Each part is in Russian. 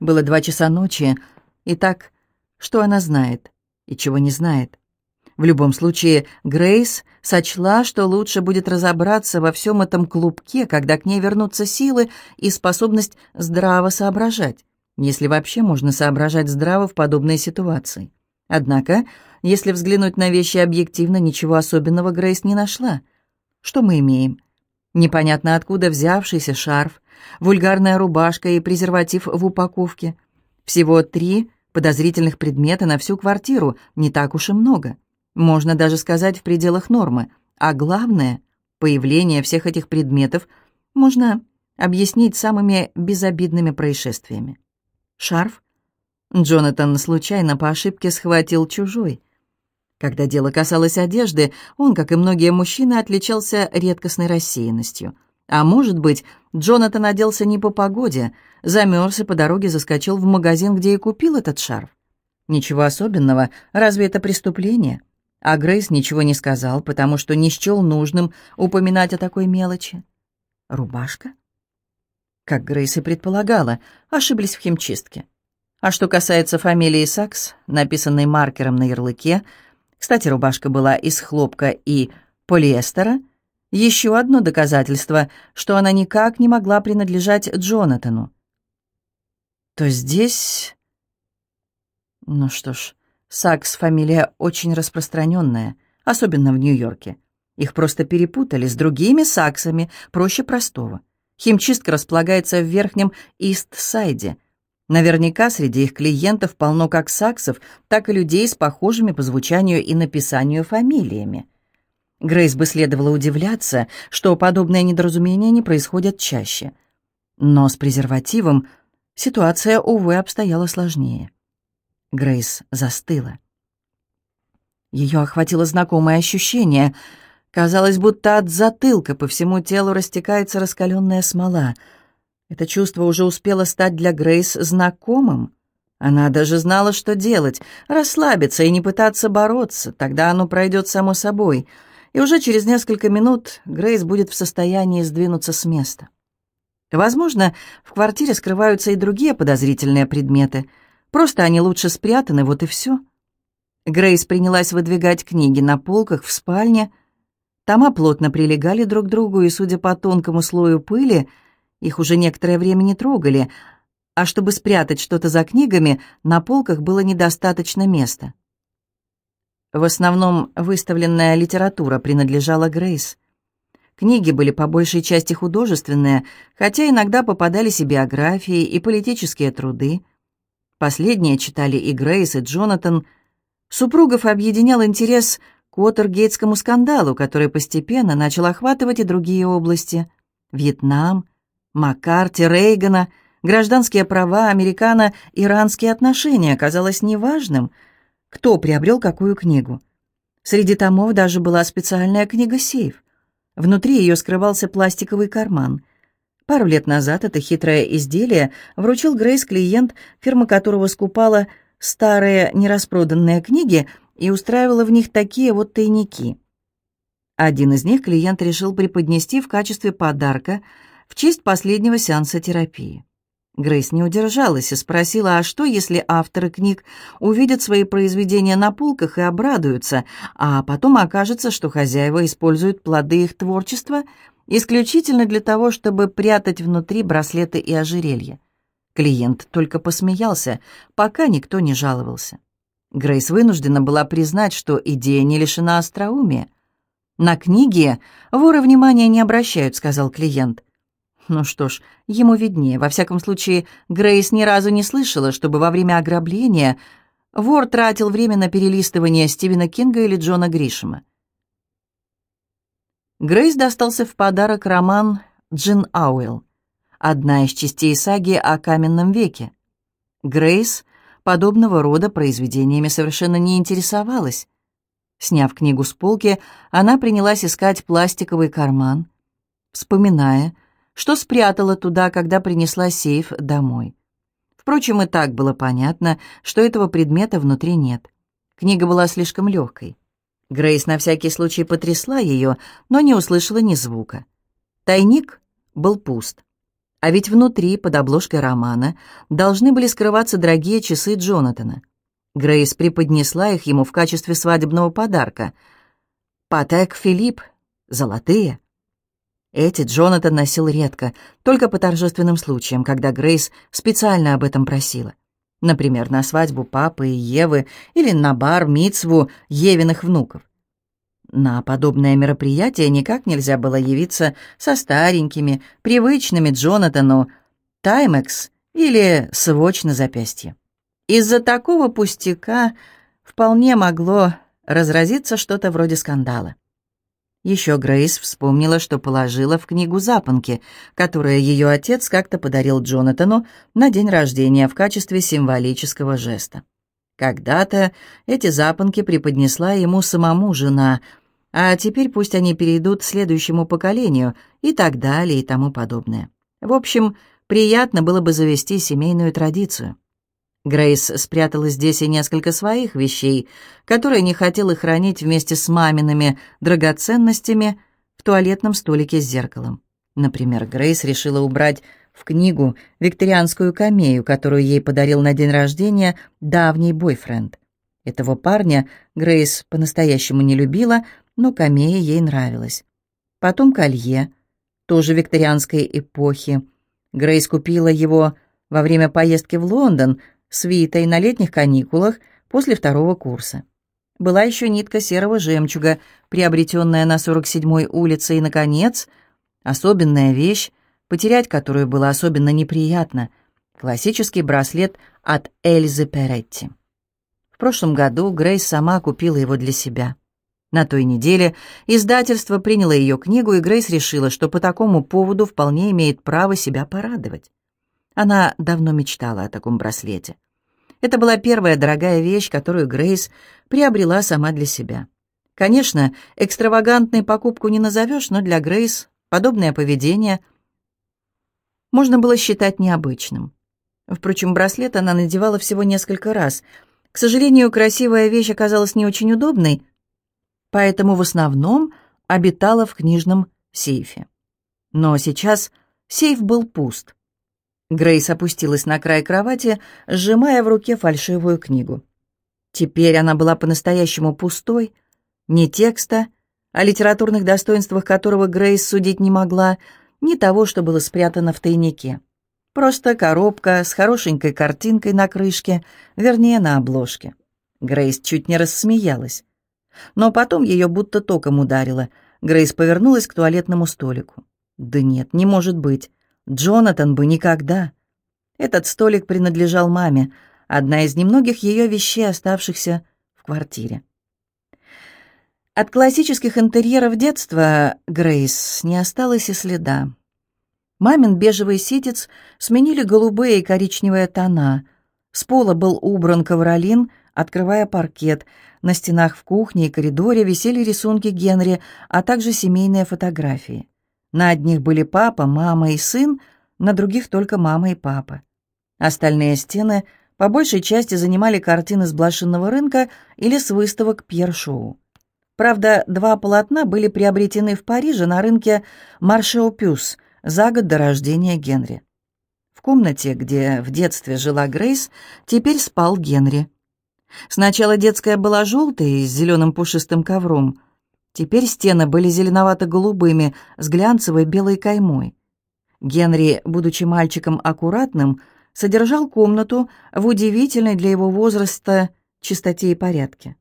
Было два часа ночи. Итак, что она знает и чего не знает? В любом случае, Грейс сочла, что лучше будет разобраться во всем этом клубке, когда к ней вернутся силы и способность здраво соображать, если вообще можно соображать здраво в подобной ситуации. Однако, если взглянуть на вещи объективно, ничего особенного Грейс не нашла. Что мы имеем? Непонятно откуда взявшийся шарф, вульгарная рубашка и презерватив в упаковке. Всего три подозрительных предмета на всю квартиру, не так уж и много. Можно даже сказать в пределах нормы. А главное, появление всех этих предметов можно объяснить самыми безобидными происшествиями. Шарф? Джонатан случайно по ошибке схватил чужой. Когда дело касалось одежды, он, как и многие мужчины, отличался редкостной рассеянностью. А может быть, Джонатан оделся не по погоде, замерз и по дороге заскочил в магазин, где и купил этот шарф. Ничего особенного, разве это преступление? А Грейс ничего не сказал, потому что не счел нужным упоминать о такой мелочи. Рубашка? Как Грейс и предполагала, ошиблись в химчистке. А что касается фамилии Сакс, написанной маркером на ярлыке, кстати, рубашка была из хлопка и полиэстера, еще одно доказательство, что она никак не могла принадлежать Джонатану. То здесь... Ну что ж, Сакс — фамилия очень распространенная, особенно в Нью-Йорке. Их просто перепутали с другими Саксами, проще простого. Химчистка располагается в верхнем Ист-Сайде. Наверняка среди их клиентов полно как саксов, так и людей с похожими по звучанию и написанию фамилиями. Грейс бы следовало удивляться, что подобные недоразумения не происходят чаще. Но с презервативом ситуация, увы, обстояла сложнее. Грейс застыла. Ее охватило знакомое ощущение. Казалось, будто от затылка по всему телу растекается раскаленная смола. Это чувство уже успело стать для Грейс знакомым. Она даже знала, что делать — расслабиться и не пытаться бороться, тогда оно пройдет само собой. И уже через несколько минут Грейс будет в состоянии сдвинуться с места. Возможно, в квартире скрываются и другие подозрительные предметы — Просто они лучше спрятаны, вот и все. Грейс принялась выдвигать книги на полках в спальне. Тома плотно прилегали друг к другу, и, судя по тонкому слою пыли, их уже некоторое время не трогали, а чтобы спрятать что-то за книгами, на полках было недостаточно места. В основном выставленная литература принадлежала Грейс. Книги были по большей части художественные, хотя иногда попадались и биографии, и политические труды. Последние читали и Грейс, и Джонатан. Супругов объединял интерес к Уотергейтскому скандалу, который постепенно начал охватывать и другие области. Вьетнам, Маккарти, Рейгана, гражданские права, американо-иранские отношения казалось неважным, кто приобрел какую книгу. Среди томов даже была специальная книга-сейф. Внутри ее скрывался пластиковый карман. Пару лет назад это хитрое изделие вручил Грейс клиент, фирма которого скупала старые нераспроданные книги и устраивала в них такие вот тайники. Один из них клиент решил преподнести в качестве подарка в честь последнего сеанса терапии. Грейс не удержалась и спросила, а что, если авторы книг увидят свои произведения на полках и обрадуются, а потом окажется, что хозяева используют плоды их творчества исключительно для того, чтобы прятать внутри браслеты и ожерелья. Клиент только посмеялся, пока никто не жаловался. Грейс вынуждена была признать, что идея не лишена остроумия. «На книге воры внимания не обращают», — сказал клиент. Ну что ж, ему виднее. Во всяком случае, Грейс ни разу не слышала, чтобы во время ограбления вор тратил время на перелистывание Стивена Кинга или Джона Гришема. Грейс достался в подарок роман «Джин Ауэлл», одна из частей саги о каменном веке. Грейс подобного рода произведениями совершенно не интересовалась. Сняв книгу с полки, она принялась искать пластиковый карман, вспоминая, что спрятала туда, когда принесла сейф домой. Впрочем, и так было понятно, что этого предмета внутри нет. Книга была слишком легкой. Грейс на всякий случай потрясла ее, но не услышала ни звука. Тайник был пуст. А ведь внутри, под обложкой романа, должны были скрываться дорогие часы Джонатана. Грейс преподнесла их ему в качестве свадебного подарка. «Патек Филипп. Золотые». Эти Джонатан носил редко, только по торжественным случаям, когда Грейс специально об этом просила. Например, на свадьбу папы и Евы или на бар Мицву Евиных внуков. На подобное мероприятие никак нельзя было явиться со старенькими, привычными Джонатану Таймекс или сводч на запястье. Из-за такого пустяка вполне могло разразиться что-то вроде скандала. Еще Грейс вспомнила, что положила в книгу запонки, которые ее отец как-то подарил Джонатану на день рождения в качестве символического жеста. Когда-то эти запонки преподнесла ему самому жена, а теперь пусть они перейдут следующему поколению и так далее и тому подобное. В общем, приятно было бы завести семейную традицию. Грейс спрятала здесь и несколько своих вещей, которые не хотела хранить вместе с мамиными драгоценностями в туалетном столике с зеркалом. Например, Грейс решила убрать в книгу викторианскую камею, которую ей подарил на день рождения давний бойфренд. Этого парня Грейс по-настоящему не любила, но камея ей нравилась. Потом колье, тоже викторианской эпохи. Грейс купила его во время поездки в Лондон, свитой на летних каникулах после второго курса. Была еще нитка серого жемчуга, приобретенная на 47-й улице, и, наконец, особенная вещь, потерять которую было особенно неприятно — классический браслет от Эльзы Перетти. В прошлом году Грейс сама купила его для себя. На той неделе издательство приняло ее книгу, и Грейс решила, что по такому поводу вполне имеет право себя порадовать. Она давно мечтала о таком браслете. Это была первая дорогая вещь, которую Грейс приобрела сама для себя. Конечно, экстравагантной покупку не назовешь, но для Грейс подобное поведение можно было считать необычным. Впрочем, браслет она надевала всего несколько раз. К сожалению, красивая вещь оказалась не очень удобной, поэтому в основном обитала в книжном сейфе. Но сейчас сейф был пуст. Грейс опустилась на край кровати, сжимая в руке фальшивую книгу. Теперь она была по-настоящему пустой, ни текста, о литературных достоинствах которого Грейс судить не могла, ни того, что было спрятано в тайнике. Просто коробка с хорошенькой картинкой на крышке, вернее, на обложке. Грейс чуть не рассмеялась. Но потом ее будто током ударило. Грейс повернулась к туалетному столику. «Да нет, не может быть. Джонатан бы никогда. Этот столик принадлежал маме, одна из немногих ее вещей, оставшихся в квартире. От классических интерьеров детства Грейс не осталось и следа. Мамин бежевый ситец сменили голубые и коричневые тона. С пола был убран ковролин, открывая паркет. На стенах в кухне и коридоре висели рисунки Генри, а также семейные фотографии. На одних были папа, мама и сын, на других только мама и папа. Остальные стены по большей части занимали картины с блошинного рынка или с выставок Пьер-Шоу. Правда, два полотна были приобретены в Париже на рынке Маршео Пюс за год до рождения Генри. В комнате, где в детстве жила Грейс, теперь спал Генри. Сначала детская была желтой, с зеленым пушистым ковром – Теперь стены были зеленовато-голубыми, с глянцевой белой каймой. Генри, будучи мальчиком аккуратным, содержал комнату в удивительной для его возраста чистоте и порядке.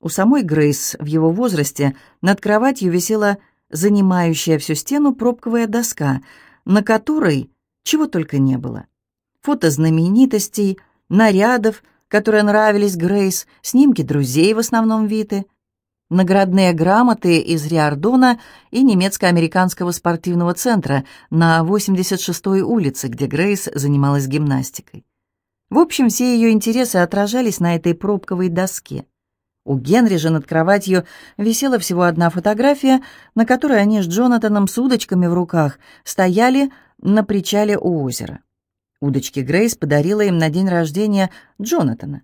У самой Грейс в его возрасте над кроватью висела занимающая всю стену пробковая доска, на которой чего только не было. Фото знаменитостей, нарядов, которые нравились Грейс, снимки друзей, в основном Виты — наградные грамоты из Риордона и немецко-американского спортивного центра на 86-й улице, где Грейс занималась гимнастикой. В общем, все ее интересы отражались на этой пробковой доске. У Генри же над кроватью висела всего одна фотография, на которой они с Джонатаном с удочками в руках стояли на причале у озера. Удочки Грейс подарила им на день рождения Джонатана.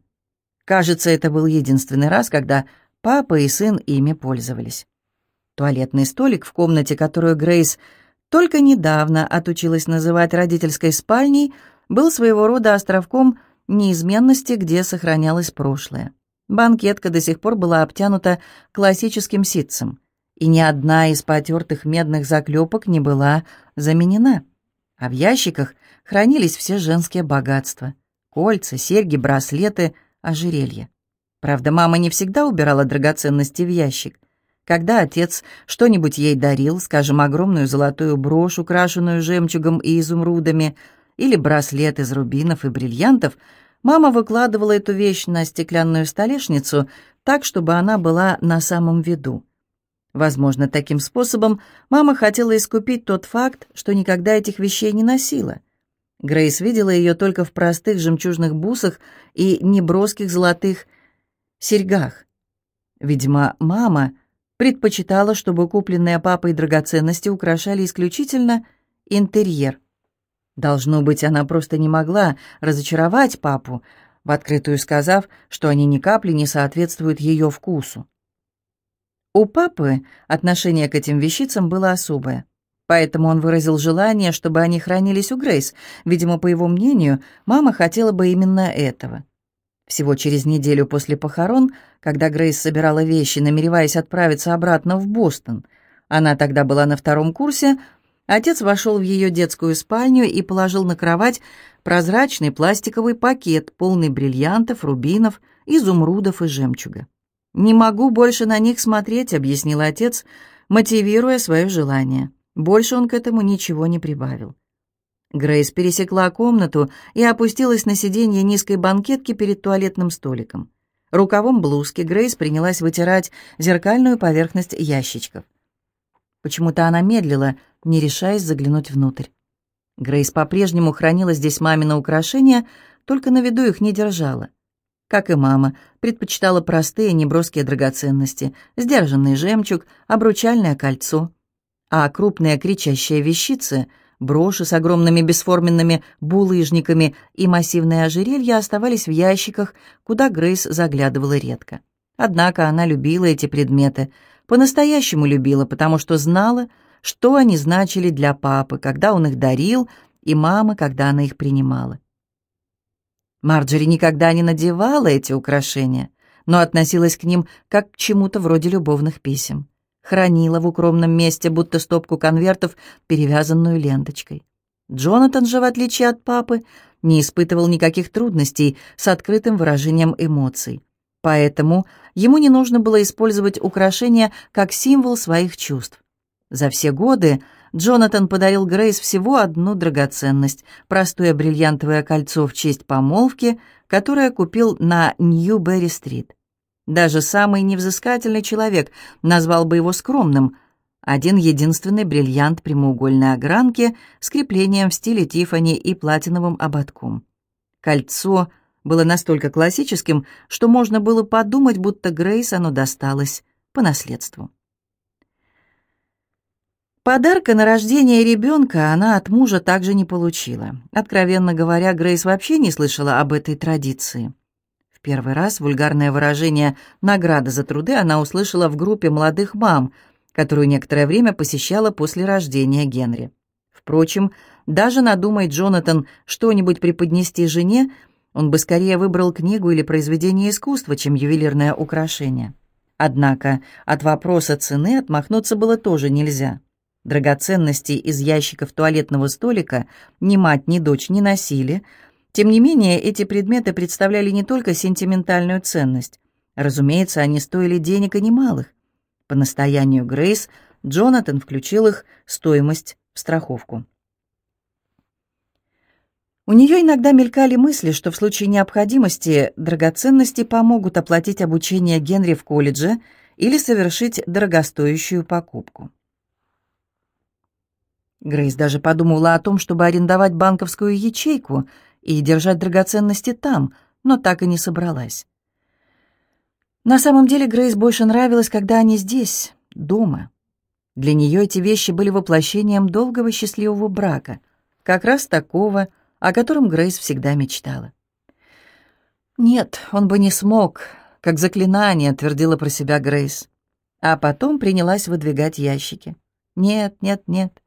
Кажется, это был единственный раз, когда Папа и сын ими пользовались. Туалетный столик в комнате, которую Грейс только недавно отучилась называть родительской спальней, был своего рода островком неизменности, где сохранялось прошлое. Банкетка до сих пор была обтянута классическим ситцем, и ни одна из потертых медных заклепок не была заменена. А в ящиках хранились все женские богатства — кольца, серьги, браслеты, ожерелья. Правда, мама не всегда убирала драгоценности в ящик. Когда отец что-нибудь ей дарил, скажем, огромную золотую брошь, украшенную жемчугом и изумрудами, или браслет из рубинов и бриллиантов, мама выкладывала эту вещь на стеклянную столешницу так, чтобы она была на самом виду. Возможно, таким способом мама хотела искупить тот факт, что никогда этих вещей не носила. Грейс видела ее только в простых жемчужных бусах и неброских золотых серьгах. Видимо, мама предпочитала, чтобы купленные папой драгоценности украшали исключительно интерьер. Должно быть, она просто не могла разочаровать папу, в открытую сказав, что они ни капли не соответствуют ее вкусу. У папы отношение к этим вещицам было особое. Поэтому он выразил желание, чтобы они хранились у Грейс. Видимо, по его мнению, мама хотела бы именно этого. Всего через неделю после похорон, когда Грейс собирала вещи, намереваясь отправиться обратно в Бостон, она тогда была на втором курсе, отец вошел в ее детскую спальню и положил на кровать прозрачный пластиковый пакет, полный бриллиантов, рубинов, изумрудов и жемчуга. «Не могу больше на них смотреть», — объяснил отец, мотивируя свое желание. Больше он к этому ничего не прибавил. Грейс пересекла комнату и опустилась на сиденье низкой банкетки перед туалетным столиком. Рукавом блузки Грейс принялась вытирать зеркальную поверхность ящичков. Почему-то она медлила, не решаясь заглянуть внутрь. Грейс по-прежнему хранила здесь мамино украшения, только на виду их не держала. Как и мама, предпочитала простые неброские драгоценности, сдержанный жемчуг, обручальное кольцо. А крупные кричащие вещицы, броши с огромными бесформенными булыжниками и массивные ожерелья оставались в ящиках, куда Грейс заглядывала редко. Однако она любила эти предметы, по-настоящему любила, потому что знала, что они значили для папы, когда он их дарил, и мамы, когда она их принимала. Марджери никогда не надевала эти украшения, но относилась к ним как к чему-то вроде любовных писем. Хранила в укромном месте, будто стопку конвертов, перевязанную ленточкой. Джонатан же, в отличие от папы, не испытывал никаких трудностей с открытым выражением эмоций. Поэтому ему не нужно было использовать украшения как символ своих чувств. За все годы Джонатан подарил Грейс всего одну драгоценность — простое бриллиантовое кольцо в честь помолвки, которое купил на Нью-Берри-стрит. Даже самый невзыскательный человек назвал бы его скромным. Один единственный бриллиант прямоугольной огранки с креплением в стиле Тиффани и платиновым ободком. Кольцо было настолько классическим, что можно было подумать, будто Грейс оно досталось по наследству. Подарка на рождение ребенка она от мужа также не получила. Откровенно говоря, Грейс вообще не слышала об этой традиции. Первый раз вульгарное выражение «награда за труды» она услышала в группе молодых мам, которую некоторое время посещала после рождения Генри. Впрочем, даже надумай Джонатан что-нибудь преподнести жене, он бы скорее выбрал книгу или произведение искусства, чем ювелирное украшение. Однако от вопроса цены отмахнуться было тоже нельзя. Драгоценностей из ящиков туалетного столика ни мать, ни дочь не носили. Тем не менее, эти предметы представляли не только сентиментальную ценность. Разумеется, они стоили денег и немалых. По настоянию Грейс Джонатан включил их стоимость в страховку. У нее иногда мелькали мысли, что в случае необходимости драгоценности помогут оплатить обучение Генри в колледже или совершить дорогостоящую покупку. Грейс даже подумала о том, чтобы арендовать банковскую ячейку и держать драгоценности там, но так и не собралась. На самом деле Грейс больше нравилось, когда они здесь, дома. Для нее эти вещи были воплощением долгого счастливого брака, как раз такого, о котором Грейс всегда мечтала. «Нет, он бы не смог», — как заклинание твердила про себя Грейс. А потом принялась выдвигать ящики. «Нет, нет, нет.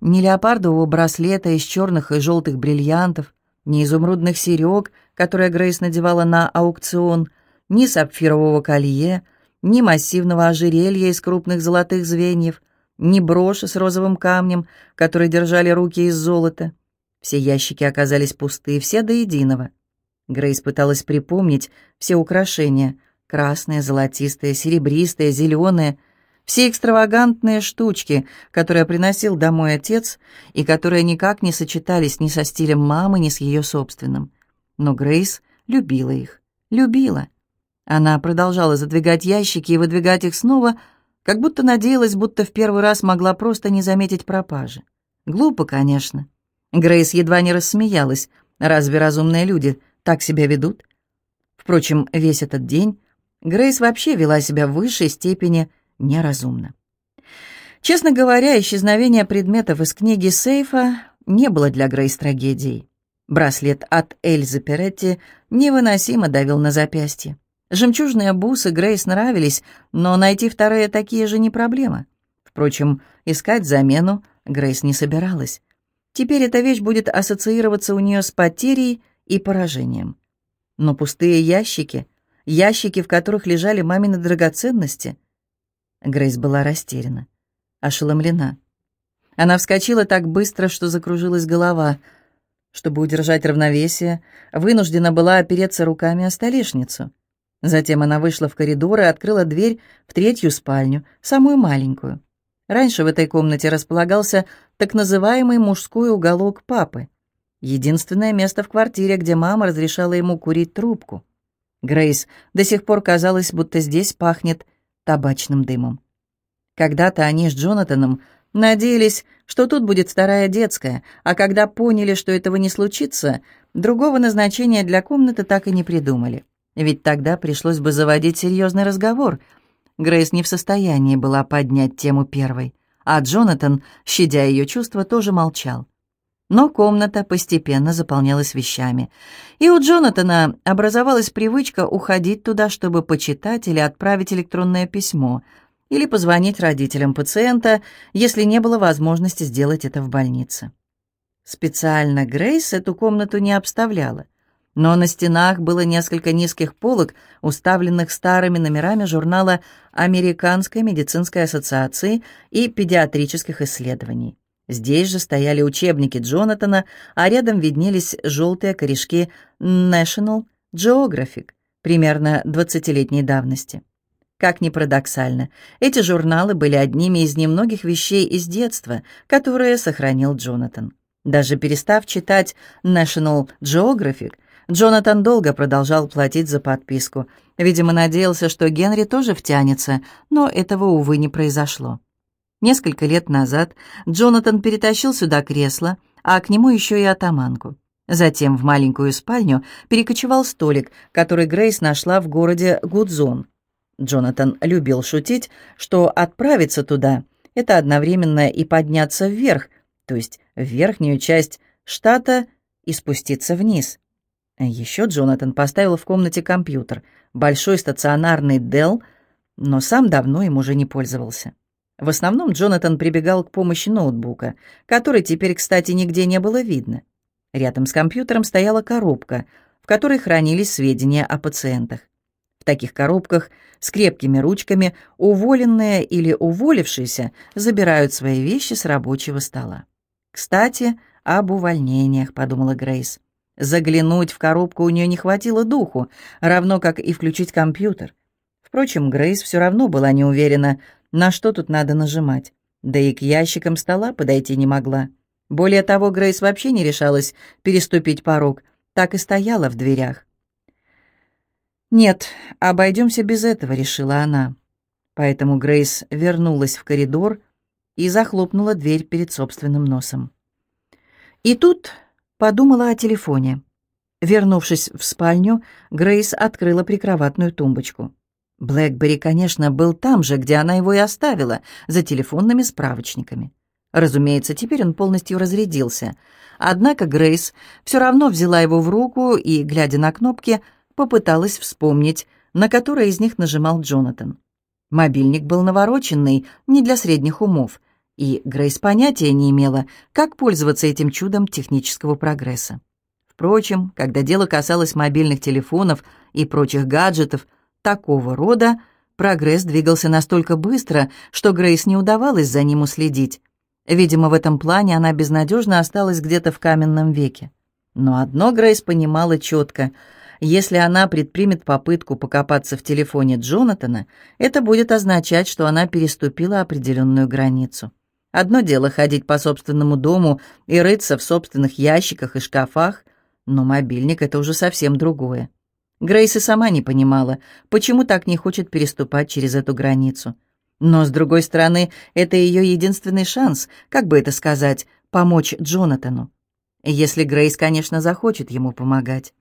ни леопардового браслета из черных и желтых бриллиантов, ни изумрудных серег, которые Грейс надевала на аукцион, ни сапфирового колье, ни массивного ожерелья из крупных золотых звеньев, ни броши с розовым камнем, которые держали руки из золота. Все ящики оказались пусты, все до единого. Грейс пыталась припомнить все украшения — красные, золотистые, серебристые, зеленые — все экстравагантные штучки, которые приносил домой отец и которые никак не сочетались ни со стилем мамы, ни с ее собственным. Но Грейс любила их, любила. Она продолжала задвигать ящики и выдвигать их снова, как будто надеялась, будто в первый раз могла просто не заметить пропажи. Глупо, конечно. Грейс едва не рассмеялась. Разве разумные люди так себя ведут? Впрочем, весь этот день Грейс вообще вела себя в высшей степени неразумно. Честно говоря, исчезновение предметов из книги сейфа не было для Грейс трагедией. Браслет от Эльзы Перетти невыносимо давил на запястье. Жемчужные бусы Грейс нравились, но найти вторые такие же не проблема. Впрочем, искать замену Грейс не собиралась. Теперь эта вещь будет ассоциироваться у нее с потерей и поражением. Но пустые ящики, ящики, в которых лежали мамины драгоценности — Грейс была растеряна, ошеломлена. Она вскочила так быстро, что закружилась голова. Чтобы удержать равновесие, вынуждена была опереться руками о столешницу. Затем она вышла в коридор и открыла дверь в третью спальню, самую маленькую. Раньше в этой комнате располагался так называемый мужской уголок папы. Единственное место в квартире, где мама разрешала ему курить трубку. Грейс до сих пор казалось, будто здесь пахнет табачным дымом. Когда-то они с Джонатаном надеялись, что тут будет старая детская, а когда поняли, что этого не случится, другого назначения для комнаты так и не придумали. Ведь тогда пришлось бы заводить серьезный разговор. Грейс не в состоянии была поднять тему первой, а Джонатан, щадя ее чувства, тоже молчал. Но комната постепенно заполнялась вещами. И у Джонатана образовалась привычка уходить туда, чтобы почитать или отправить электронное письмо, или позвонить родителям пациента, если не было возможности сделать это в больнице. Специально Грейс эту комнату не обставляла, но на стенах было несколько низких полок, уставленных старыми номерами журнала Американской медицинской ассоциации и педиатрических исследований. Здесь же стояли учебники Джонатана, а рядом виднелись желтые корешки National Geographic, примерно 20-летней давности. Как ни парадоксально, эти журналы были одними из немногих вещей из детства, которые сохранил Джонатан. Даже перестав читать National Geographic, Джонатан долго продолжал платить за подписку. Видимо, надеялся, что Генри тоже втянется, но этого, увы, не произошло. Несколько лет назад Джонатан перетащил сюда кресло, а к нему еще и атаманку. Затем в маленькую спальню перекочевал столик, который Грейс нашла в городе Гудзон. Джонатан любил шутить, что отправиться туда — это одновременно и подняться вверх, то есть в верхнюю часть штата и спуститься вниз. Еще Джонатан поставил в комнате компьютер, большой стационарный Dell, но сам давно им уже не пользовался. В основном Джонатан прибегал к помощи ноутбука, который теперь, кстати, нигде не было видно. Рядом с компьютером стояла коробка, в которой хранились сведения о пациентах. В таких коробках с крепкими ручками уволенные или уволившиеся забирают свои вещи с рабочего стола. «Кстати, об увольнениях», — подумала Грейс. Заглянуть в коробку у нее не хватило духу, равно как и включить компьютер. Впрочем, Грейс все равно была не уверена, на что тут надо нажимать. Да и к ящикам стола подойти не могла. Более того, Грейс вообще не решалась переступить порог, так и стояла в дверях. «Нет, обойдемся без этого», — решила она. Поэтому Грейс вернулась в коридор и захлопнула дверь перед собственным носом. И тут подумала о телефоне. Вернувшись в спальню, Грейс открыла прикроватную тумбочку. Блэкбери, конечно, был там же, где она его и оставила, за телефонными справочниками. Разумеется, теперь он полностью разрядился. Однако Грейс все равно взяла его в руку и, глядя на кнопки, попыталась вспомнить, на которой из них нажимал Джонатан. Мобильник был навороченный, не для средних умов, И Грейс понятия не имела, как пользоваться этим чудом технического прогресса. Впрочем, когда дело касалось мобильных телефонов и прочих гаджетов такого рода, прогресс двигался настолько быстро, что Грейс не удавалось за ним уследить. Видимо, в этом плане она безнадежно осталась где-то в каменном веке. Но одно Грейс понимала четко. Если она предпримет попытку покопаться в телефоне Джонатана, это будет означать, что она переступила определенную границу. Одно дело ходить по собственному дому и рыться в собственных ящиках и шкафах, но мобильник — это уже совсем другое. Грейс и сама не понимала, почему так не хочет переступать через эту границу. Но, с другой стороны, это ее единственный шанс, как бы это сказать, помочь Джонатану. Если Грейс, конечно, захочет ему помогать.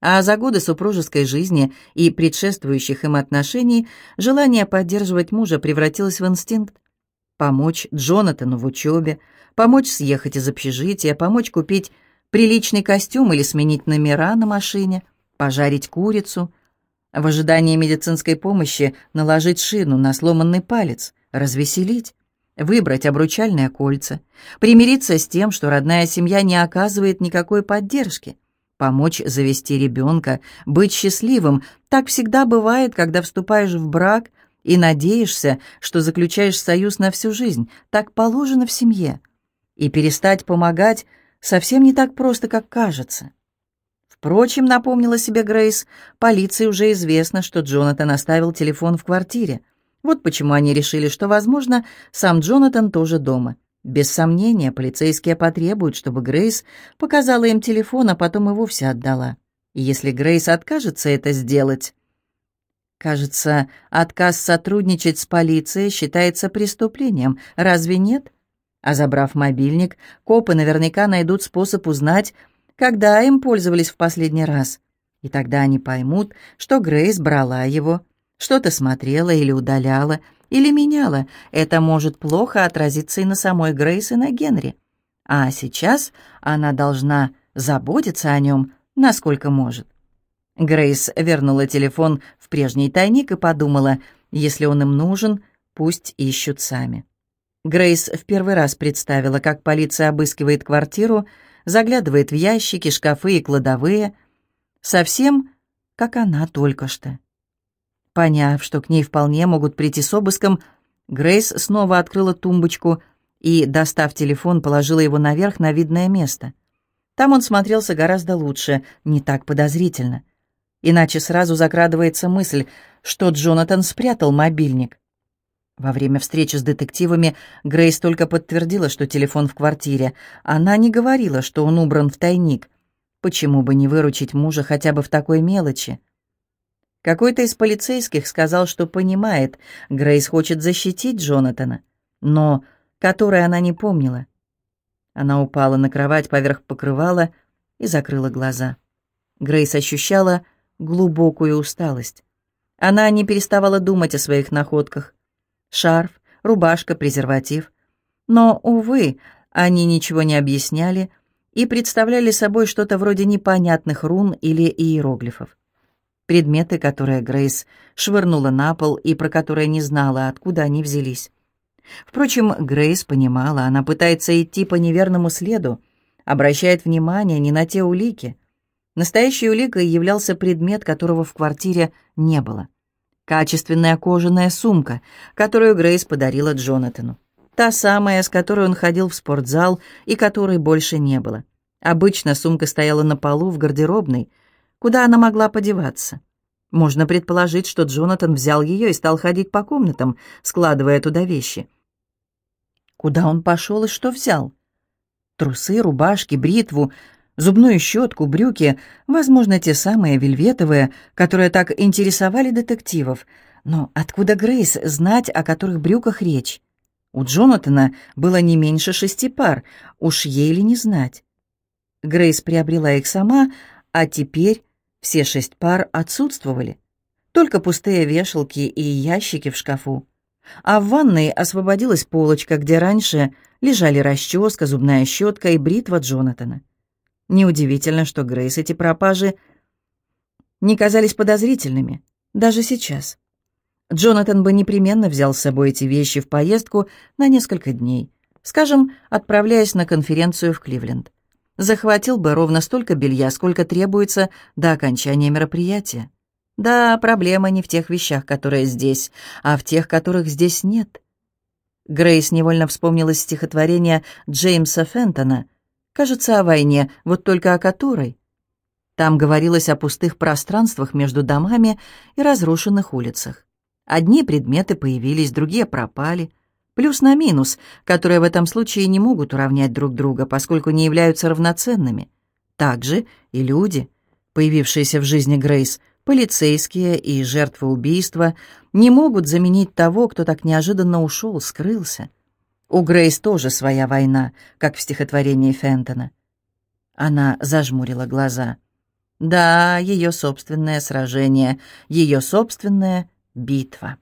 А за годы супружеской жизни и предшествующих им отношений желание поддерживать мужа превратилось в инстинкт. Помочь Джонатану в учебе, помочь съехать из общежития, помочь купить приличный костюм или сменить номера на машине, пожарить курицу, в ожидании медицинской помощи наложить шину на сломанный палец, развеселить, выбрать обручальное кольца, примириться с тем, что родная семья не оказывает никакой поддержки, помочь завести ребенка, быть счастливым. Так всегда бывает, когда вступаешь в брак и надеешься, что заключаешь союз на всю жизнь. Так положено в семье. И перестать помогать совсем не так просто, как кажется. Впрочем, напомнила себе Грейс, полиции уже известно, что Джонатан оставил телефон в квартире. Вот почему они решили, что, возможно, сам Джонатан тоже дома. Без сомнения, полицейские потребуют, чтобы Грейс показала им телефон, а потом и вовсе отдала. И если Грейс откажется это сделать... Кажется, отказ сотрудничать с полицией считается преступлением, разве нет? А забрав мобильник, копы наверняка найдут способ узнать, когда им пользовались в последний раз. И тогда они поймут, что Грейс брала его, что-то смотрела или удаляла, или меняла. Это может плохо отразиться и на самой Грейс, и на Генри. А сейчас она должна заботиться о нем, насколько может. Грейс вернула телефон в прежний тайник и подумала, если он им нужен, пусть ищут сами. Грейс в первый раз представила, как полиция обыскивает квартиру, заглядывает в ящики, шкафы и кладовые, совсем как она только что. Поняв, что к ней вполне могут прийти с обыском, Грейс снова открыла тумбочку и, достав телефон, положила его наверх на видное место. Там он смотрелся гораздо лучше, не так подозрительно. Иначе сразу закрадывается мысль, что Джонатан спрятал мобильник. Во время встречи с детективами Грейс только подтвердила, что телефон в квартире. Она не говорила, что он убран в тайник. Почему бы не выручить мужа хотя бы в такой мелочи? Какой-то из полицейских сказал, что понимает, Грейс хочет защитить Джонатана, но которой она не помнила. Она упала на кровать поверх покрывала и закрыла глаза. Грейс ощущала глубокую усталость. Она не переставала думать о своих находках шарф, рубашка, презерватив. Но, увы, они ничего не объясняли и представляли собой что-то вроде непонятных рун или иероглифов. Предметы, которые Грейс швырнула на пол и про которые не знала, откуда они взялись. Впрочем, Грейс понимала, она пытается идти по неверному следу, обращает внимание не на те улики. Настоящей уликой являлся предмет, которого в квартире не было. Качественная кожаная сумка, которую Грейс подарила Джонатану. Та самая, с которой он ходил в спортзал и которой больше не было. Обычно сумка стояла на полу в гардеробной. Куда она могла подеваться? Можно предположить, что Джонатан взял ее и стал ходить по комнатам, складывая туда вещи. Куда он пошел и что взял? Трусы, рубашки, бритву, зубную щетку, брюки, возможно, те самые вельветовые, которые так интересовали детективов. Но откуда Грейс знать, о которых брюках речь? У Джонатана было не меньше шести пар, уж ей ли не знать. Грейс приобрела их сама, а теперь все шесть пар отсутствовали. Только пустые вешалки и ящики в шкафу. А в ванной освободилась полочка, где раньше лежали расческа, зубная щетка и бритва Джонатана. Неудивительно, что Грейс эти пропажи не казались подозрительными, даже сейчас. Джонатан бы непременно взял с собой эти вещи в поездку на несколько дней. Скажем, отправляясь на конференцию в Кливленд. Захватил бы ровно столько белья, сколько требуется до окончания мероприятия. Да, проблема не в тех вещах, которые здесь, а в тех, которых здесь нет. Грейс невольно вспомнила стихотворение Джеймса Фентона, кажется, о войне, вот только о которой. Там говорилось о пустых пространствах между домами и разрушенных улицах. Одни предметы появились, другие пропали. Плюс на минус, которые в этом случае не могут уравнять друг друга, поскольку не являются равноценными. Также и люди, появившиеся в жизни Грейс, полицейские и жертвы убийства, не могут заменить того, кто так неожиданно ушел, скрылся. У Грейс тоже своя война, как в стихотворении Фентона. Она зажмурила глаза. Да, ее собственное сражение, ее собственная битва.